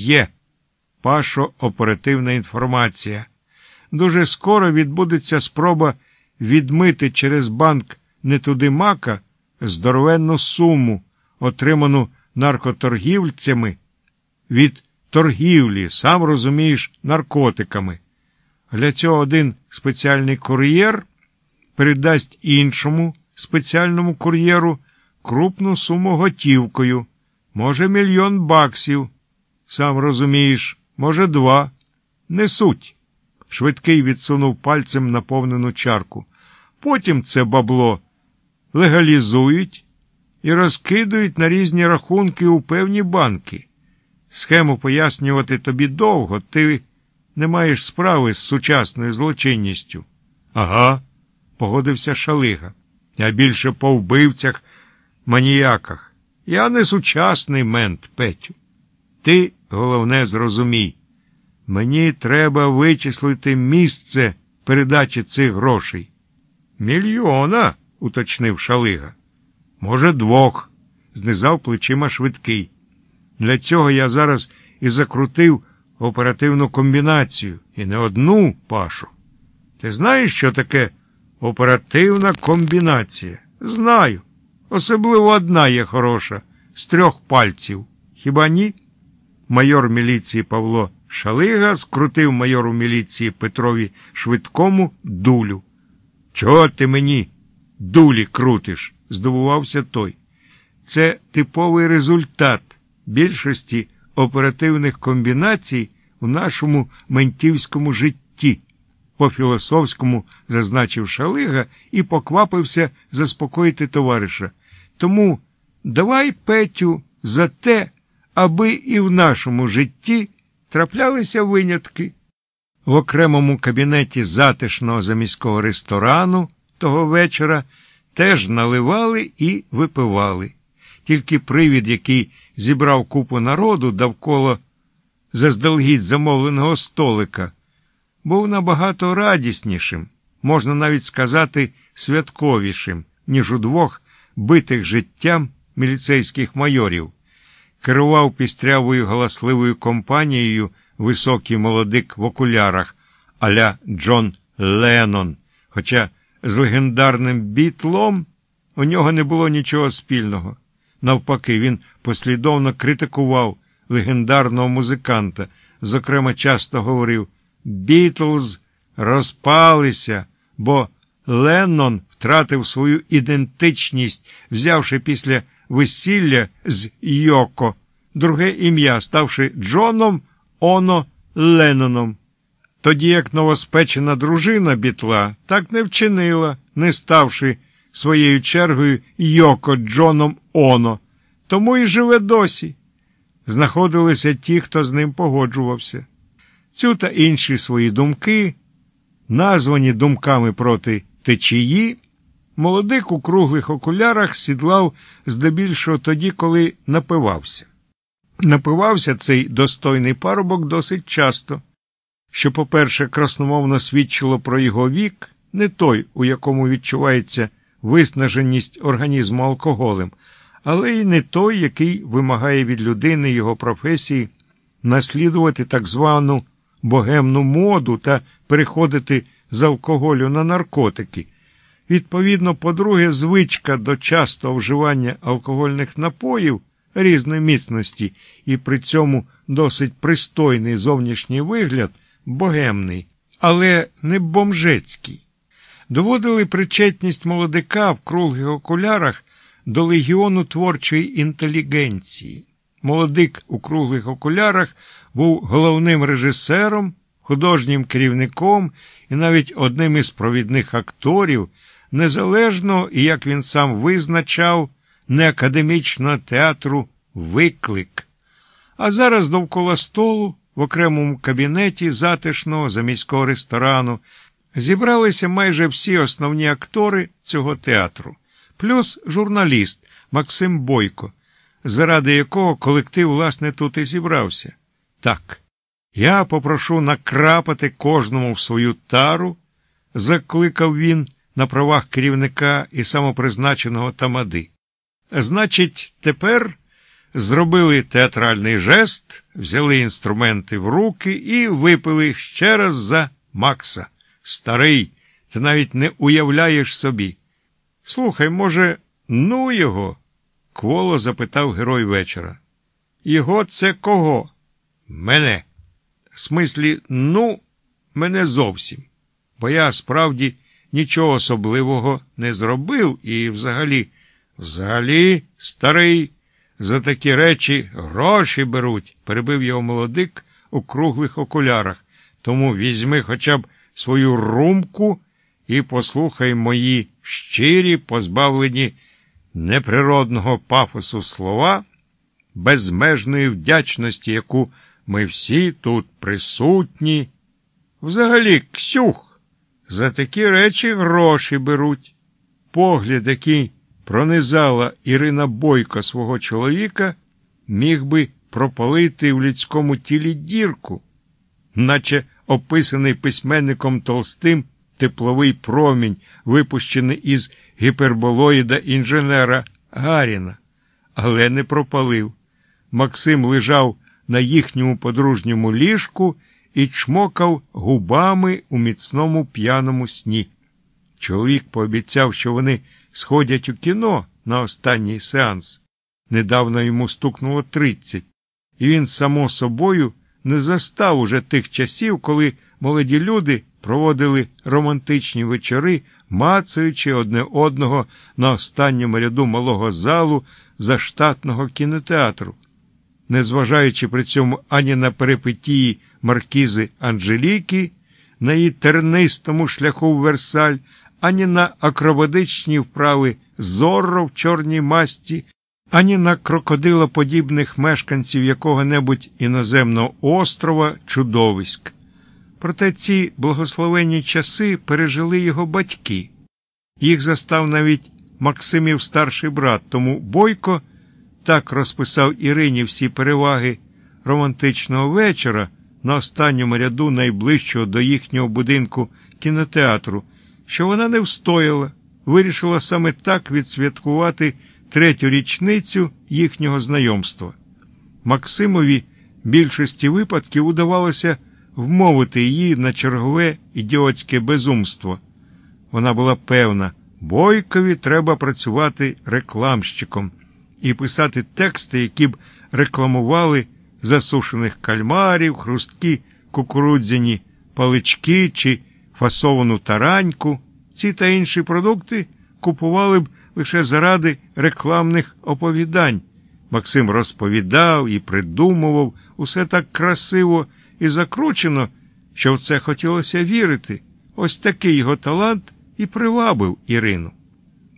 Є. Пашо оперативна інформація. Дуже скоро відбудеться спроба відмити через банк не туди мака здоровенну суму, отриману наркоторгівцями від торгівлі, сам розумієш, наркотиками. Для цього один спеціальний кур'єр передасть іншому спеціальному кур'єру крупну суму готівкою, може, мільйон баксів. Сам розумієш, може, два. Не суть. Швидкий відсунув пальцем наповнену чарку. Потім це бабло легалізують і розкидують на різні рахунки у певні банки. Схему пояснювати тобі довго, ти не маєш справи з сучасною злочинністю. Ага, погодився Шалига. Я більше по вбивцях, маніяках. Я не сучасний мент, Петю. Ти, головне, зрозумій. Мені треба вичислити місце передачі цих грошей. Мільйона, уточнив Шалига. Може, двох, знизав плечима швидкий. Для цього я зараз і закрутив оперативну комбінацію, і не одну пашу. Ти знаєш, що таке оперативна комбінація? Знаю. Особливо одна є хороша, з трьох пальців. Хіба ні? Майор міліції Павло Шалига скрутив майору міліції Петрові Швидкому дулю. Чого ти мені дулі крутиш? здивувався той. Це типовий результат більшості оперативних комбінацій у нашому ментівському житті, по філософському зазначив Шалига і поквапився заспокоїти товариша. Тому давай, Петю, за те, аби і в нашому житті траплялися винятки. В окремому кабінеті затишного заміського ресторану того вечора теж наливали і випивали. Тільки привід, який зібрав купу народу довкола заздалегідь замовленого столика, був набагато радіснішим, можна навіть сказати, святковішим, ніж у двох битих життям міліцейських майорів. Керував пістрявою галасливою компанією високий молодик в окулярах аля Джон Леннон, хоча з легендарним бітлом у нього не було нічого спільного. Навпаки, він послідовно критикував легендарного музиканта, зокрема, часто говорив Бітлз розпалися, бо Леннон втратив свою ідентичність, взявши після весілля з Йоко, друге ім'я, ставши Джоном Оно Ленноном. Тоді як новоспечена дружина бітла так не вчинила, не ставши своєю чергою Йоко Джоном Оно, тому і живе досі. Знаходилися ті, хто з ним погоджувався. Цю та інші свої думки, названі думками проти течії, молодик у круглих окулярах сідлав здебільшого тоді, коли напивався. Напивався цей достойний парубок досить часто, що, по-перше, красномовно свідчило про його вік, не той, у якому відчувається виснаженість організму алкоголем, але й не той, який вимагає від людини його професії наслідувати так звану богемну моду та переходити з алкоголю на наркотики. Відповідно, по-друге, звичка до частого вживання алкогольних напоїв різної міцності і при цьому досить пристойний зовнішній вигляд богемний, але не бомжецький. Доводили причетність молодика в круглих окулярах до легіону творчої інтелігенції. Молодик у круглих окулярах був головним режисером, художнім керівником і навіть одним із провідних акторів, незалежно, і як він сам визначав, неакадемічного театру Виклик. А зараз довкола столу, в окремому кабінеті затишного заміського ресторану, зібралися майже всі основні актори цього театру, плюс журналіст Максим Бойко, заради якого колектив, власне, тут і зібрався. Так, я попрошу накрапати кожному в свою тару, закликав він на правах керівника і самопризначеного тамади. Значить, тепер зробили театральний жест, взяли інструменти в руки і випили ще раз за Макса. Старий, ти навіть не уявляєш собі. Слухай, може, ну його? кволо запитав герой вечора. Його це кого? Мене. В смислі, ну, мене зовсім. Бо я справді нічого особливого не зробив і взагалі, взагалі, старий, за такі речі гроші беруть, перебив його молодик у круглих окулярах. Тому візьми хоча б свою румку і послухай мої щирі, позбавлені неприродного пафосу слова, безмежної вдячності, яку ми всі тут присутні. Взагалі, Ксюх, за такі речі гроші беруть. Погляд, який пронизала Ірина Бойко свого чоловіка, міг би пропалити в людському тілі дірку, наче описаний письменником Толстим тепловий промінь, випущений із гіперболоїда інженера Гаріна, але не пропалив. Максим лежав на їхньому подружньому ліжку і чмокав губами у міцному п'яному сні. Чоловік пообіцяв, що вони сходять у кіно на останній сеанс. Недавно йому стукнуло тридцять, і він, само собою, не застав уже тих часів, коли молоді люди проводили романтичні вечори, мацаючи одне одного на останньому ряду малого залу заштатного кінотеатру, незважаючи при цьому ані на перипетії маркізи Анжеліки, на її тернистому шляху в Версаль, ані на акробатичні вправи зорро в чорній масті, ані на крокодилоподібних мешканців якого-небудь іноземного острова чудовиськ. Проте ці благословенні часи пережили його батьки. Їх застав навіть Максимів старший брат, тому Бойко так розписав Ірині всі переваги романтичного вечора на останньому ряду найближчого до їхнього будинку кінотеатру, що вона не встояла, вирішила саме так відсвяткувати третю річницю їхнього знайомства. Максимові більшості випадків удавалося вмовити її на чергове ідіотське безумство. Вона була певна, бойкові треба працювати рекламщиком і писати тексти, які б рекламували засушених кальмарів, хрусткі кукурудзяні палички чи фасовану тараньку. Ці та інші продукти купували б лише заради рекламних оповідань. Максим розповідав і придумував усе так красиво і закручено, що в це хотілося вірити. Ось такий його талант і привабив Ірину.